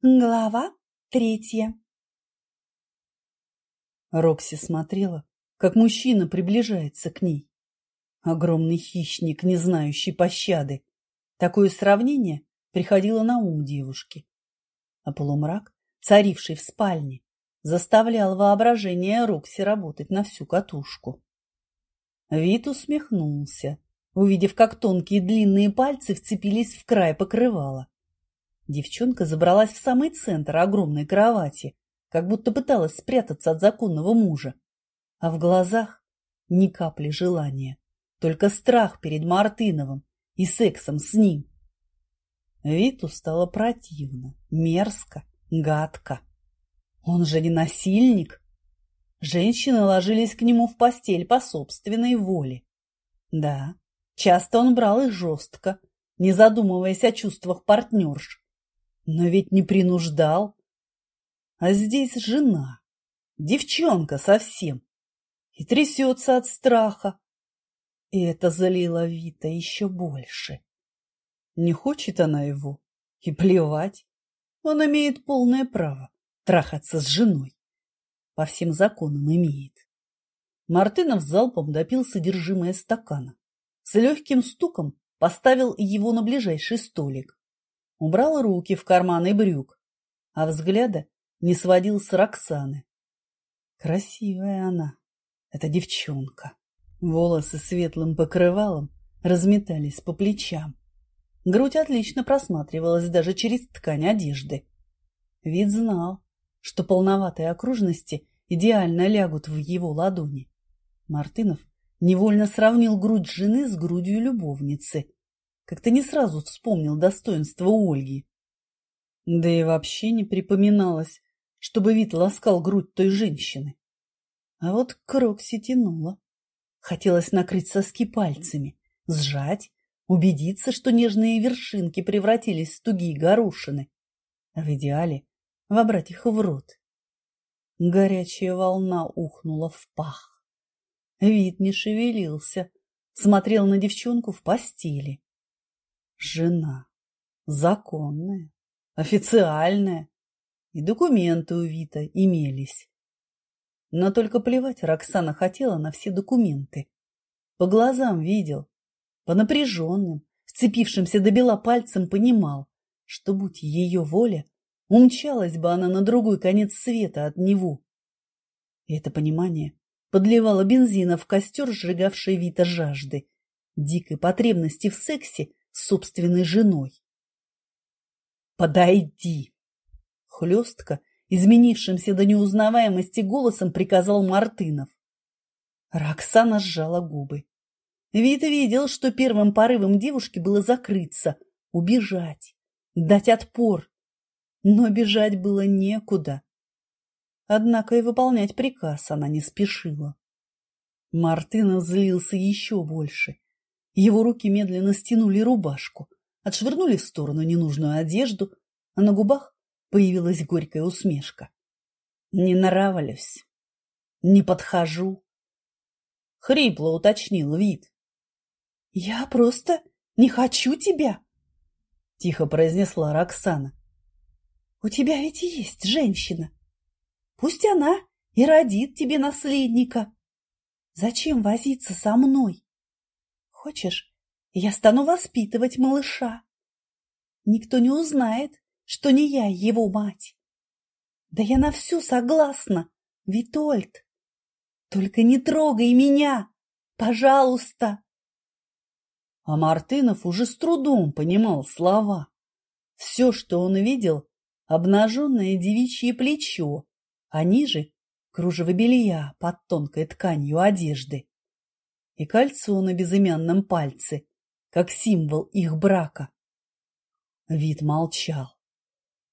Глава третья. Рокси смотрела, как мужчина приближается к ней. Огромный хищник, не знающий пощады. Такое сравнение приходило на ум девушки. А полумрак, царивший в спальне, заставлял воображение Рокси работать на всю катушку. Вит усмехнулся, увидев, как тонкие длинные пальцы вцепились в край покрывала. Девчонка забралась в самый центр огромной кровати, как будто пыталась спрятаться от законного мужа. А в глазах ни капли желания, только страх перед Мартыновым и сексом с ним. Виту стало противно, мерзко, гадко. Он же не насильник. Женщины ложились к нему в постель по собственной воле. Да, часто он брал их жестко, не задумываясь о чувствах партнерш. Но ведь не принуждал. А здесь жена, девчонка совсем, и трясется от страха. И это залило Вита еще больше. Не хочет она его, и плевать. Он имеет полное право трахаться с женой. По всем законам имеет. Мартынов залпом допил содержимое стакана. С легким стуком поставил его на ближайший столик убрал руки в карманы брюк, а взгляда не сводил с Роксаны. Красивая она, эта девчонка. Волосы светлым покрывалом разметались по плечам. Грудь отлично просматривалась даже через ткань одежды. Вид знал, что полноватые окружности идеально лягут в его ладони. Мартынов невольно сравнил грудь жены с грудью любовницы как-то не сразу вспомнил достоинство Ольги. Да и вообще не припоминалось, чтобы вид ласкал грудь той женщины. А вот к Рокси тянуло. Хотелось накрыть соски пальцами, сжать, убедиться, что нежные вершинки превратились в тугие горошины, а в идеале вобрать их в рот. Горячая волна ухнула в пах. Вид не шевелился, смотрел на девчонку в постели. Жена. Законная, официальная. И документы у Вита имелись. Но только плевать Роксана хотела на все документы. По глазам видел, по напряженным, вцепившимся до бела пальцем понимал, что, будь ее воля, умчалась бы она на другой конец света от него. И это понимание подливало бензина в костер, сжигавший Вита жажды, дикой потребности в сексе собственной женой. «Подойди!» Хлестко, изменившимся до неузнаваемости голосом, приказал Мартынов. Роксана сжала губы. Вид видел, что первым порывом девушки было закрыться, убежать, дать отпор. Но бежать было некуда. Однако и выполнять приказ она не спешила. Мартынов злился еще больше его руки медленно стянули рубашку, отшвырнули в сторону ненужную одежду, а на губах появилась горькая усмешка. «Не нравлюсь, не подхожу», — хрипло уточнил вид. «Я просто не хочу тебя», — тихо произнесла Роксана. «У тебя ведь есть женщина. Пусть она и родит тебе наследника. Зачем возиться со мной?» Хочешь, я стану воспитывать малыша? Никто не узнает, что не я его мать. Да я на всю согласна, Витольд. Только не трогай меня, пожалуйста. А Мартынов уже с трудом понимал слова. Все, что он видел, обнаженное девичье плечо, а ниже — кружево белья под тонкой тканью одежды и кольцо на безымянном пальце, как символ их брака. Вид молчал.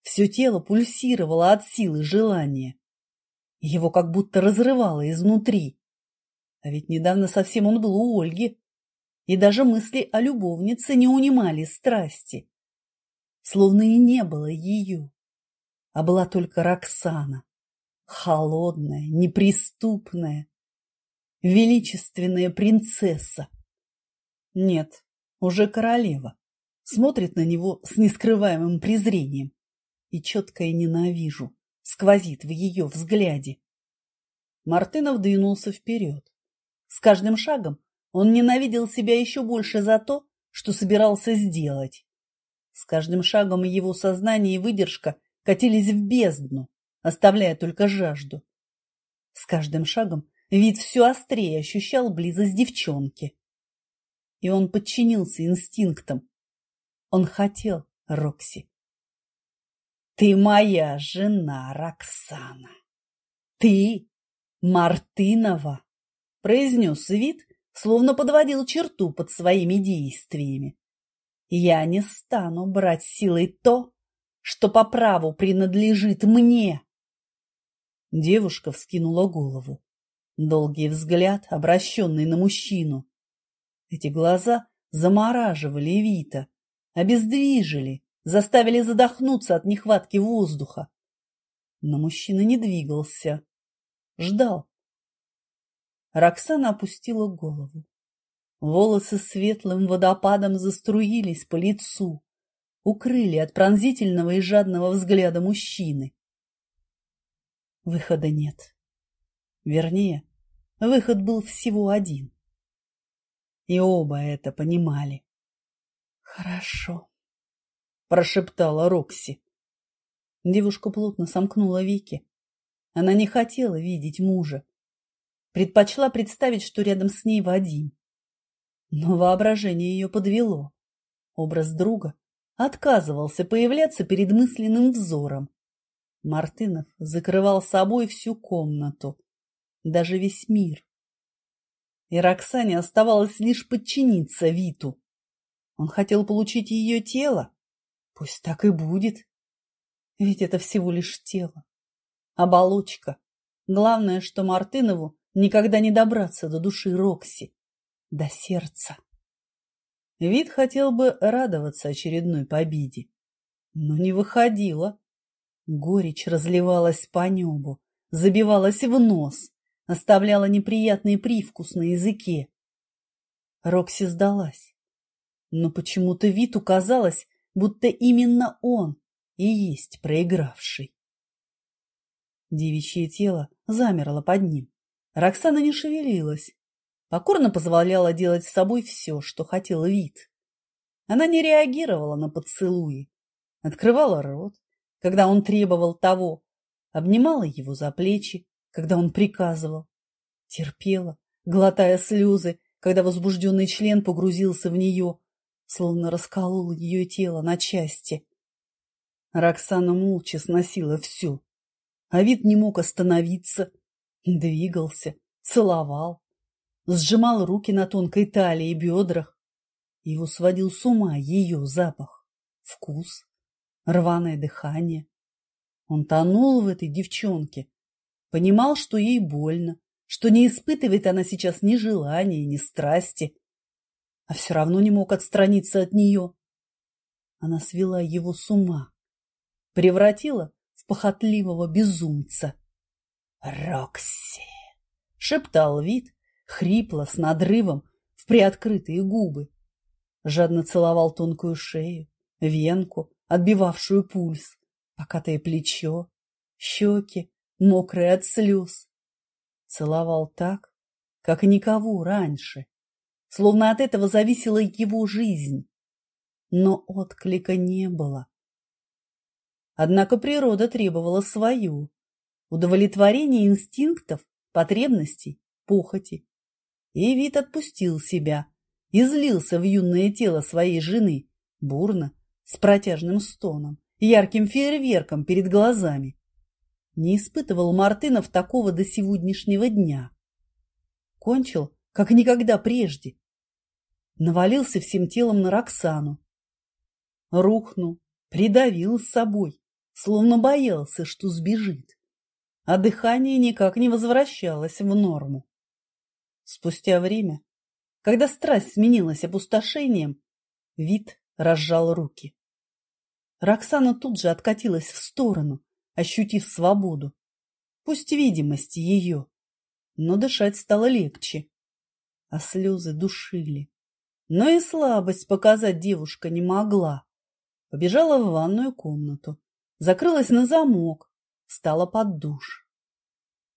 Все тело пульсировало от силы желания. Его как будто разрывало изнутри. А ведь недавно совсем он был у Ольги, и даже мысли о любовнице не унимали страсти. Словно и не было ее, а была только Роксана, холодная, неприступная, величественная принцесса. Нет, уже королева. Смотрит на него с нескрываемым презрением. и четкое ненавижу сквозит в ее взгляде. Мартынов двинулся вперед. С каждым шагом он ненавидел себя еще больше за то, что собирался сделать. С каждым шагом его сознание и выдержка катились в бездну, оставляя только жажду. С каждым шагом вид все острее ощущал близость девчонки. И он подчинился инстинктам. Он хотел Рокси. Ты моя жена, Роксана. Ты Мартынова, произнес вид, словно подводил черту под своими действиями. Я не стану брать силой то, что по праву принадлежит мне. Девушка вскинула голову. Долгий взгляд, обращенный на мужчину. Эти глаза замораживали Вита, обездвижили, заставили задохнуться от нехватки воздуха. Но мужчина не двигался, ждал. Роксана опустила голову. Волосы светлым водопадом заструились по лицу, укрыли от пронзительного и жадного взгляда мужчины. Выхода нет. Вернее, выход был всего один. И оба это понимали. Хорошо прошептала Рокси. Девушка плотно сомкнула веки. Она не хотела видеть мужа. Предпочла представить, что рядом с ней Вадим. Но воображение ее подвело. Образ друга отказывался появляться перед мысленным взором. Мартынов закрывал собой всю комнату, даже весь мир. И Роксане оставалось лишь подчиниться Виту. Он хотел получить ее тело, Пусть так и будет. Ведь это всего лишь тело. Оболочка. Главное, что Мартынову никогда не добраться до души Рокси, до сердца. Вид хотел бы радоваться очередной победе, но не выходило. Горечь разливалась по небу, забивалась в нос, оставляла неприятный привкус на языке. Рокси сдалась. Но почему-то Виту казалось, будто именно он и есть проигравший. Девичье тело замерло под ним. Роксана не шевелилась, покорно позволяла делать с собой все, что хотел вид. Она не реагировала на поцелуи, открывала рот, когда он требовал того, обнимала его за плечи, когда он приказывал, терпела, глотая слезы, когда возбужденный член погрузился в нее, словно расколол ее тело на части. Роксана молча сносила все, а вид не мог остановиться, двигался, целовал, сжимал руки на тонкой талии и бедрах. Его сводил с ума ее запах, вкус, рваное дыхание. Он тонул в этой девчонке, понимал, что ей больно, что не испытывает она сейчас ни желания, ни страсти, а все равно не мог отстраниться от нее. Она свела его с ума, превратила в похотливого безумца. «Рокси!» — шептал вид, хрипло, с надрывом, в приоткрытые губы. Жадно целовал тонкую шею, венку, отбивавшую пульс, покатое плечо, щеки, мокрые от слез. Целовал так, как никого раньше словно от этого зависела его жизнь. Но отклика не было. Однако природа требовала свою – удовлетворение инстинктов, потребностей, похоти. И вид отпустил себя, излился в юное тело своей жены, бурно, с протяжным стоном, ярким фейерверком перед глазами. Не испытывал Мартынов такого до сегодняшнего дня. Кончил, как никогда прежде, навалился всем телом на Роксану. Рухнул, придавил с собой, словно боялся, что сбежит. А дыхание никак не возвращалось в норму. Спустя время, когда страсть сменилась опустошением, вид разжал руки. Роксана тут же откатилась в сторону, ощутив свободу. Пусть видимости ее, но дышать стало легче, а слезы душили. Но и слабость показать девушка не могла. Побежала в ванную комнату, закрылась на замок, встала под душ.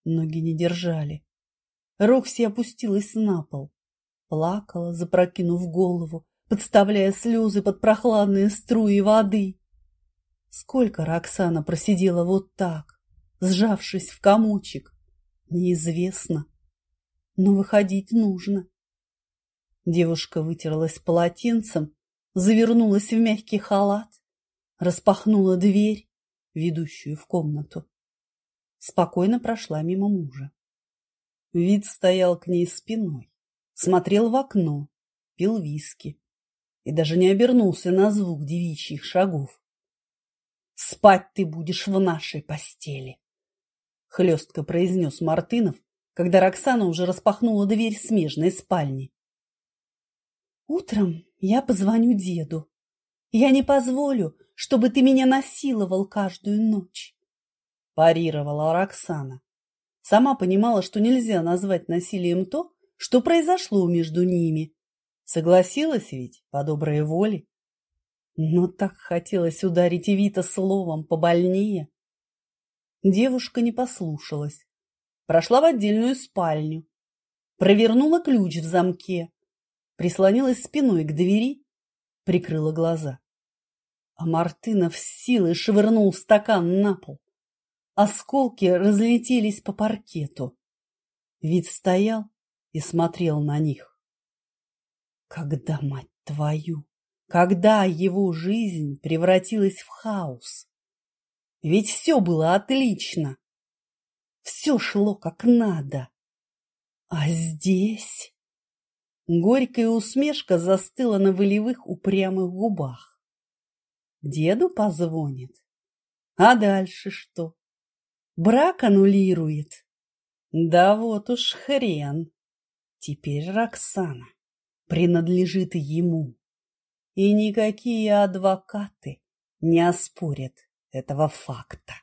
Ноги не держали. Рокси опустилась на пол, плакала, запрокинув голову, подставляя слезы под прохладные струи воды. Сколько Роксана просидела вот так, сжавшись в комочек, неизвестно, но выходить нужно. Девушка вытерлась полотенцем, завернулась в мягкий халат, распахнула дверь, ведущую в комнату. Спокойно прошла мимо мужа. Вид стоял к ней спиной, смотрел в окно, пил виски и даже не обернулся на звук девичьих шагов. «Спать ты будешь в нашей постели!» — хлестко произнес Мартынов, когда Роксана уже распахнула дверь смежной спальни. «Утром я позвоню деду. Я не позволю, чтобы ты меня насиловал каждую ночь», – парировала Роксана. Сама понимала, что нельзя назвать насилием то, что произошло между ними. Согласилась ведь по доброй воле. Но так хотелось ударить Вита словом побольнее. Девушка не послушалась. Прошла в отдельную спальню. Провернула ключ в замке. Прислонилась спиной к двери. Прикрыла глаза. А Мартынов силой швырнул стакан на пол. Осколки разлетелись по паркету. Вид стоял и смотрел на них. Когда, мать твою, когда его жизнь превратилась в хаос? Ведь все было отлично. Все шло как надо. А здесь... Горькая усмешка застыла на волевых упрямых губах. Деду позвонит. А дальше что? Брак аннулирует. Да вот уж хрен. Теперь Роксана принадлежит ему. И никакие адвокаты не оспорят этого факта.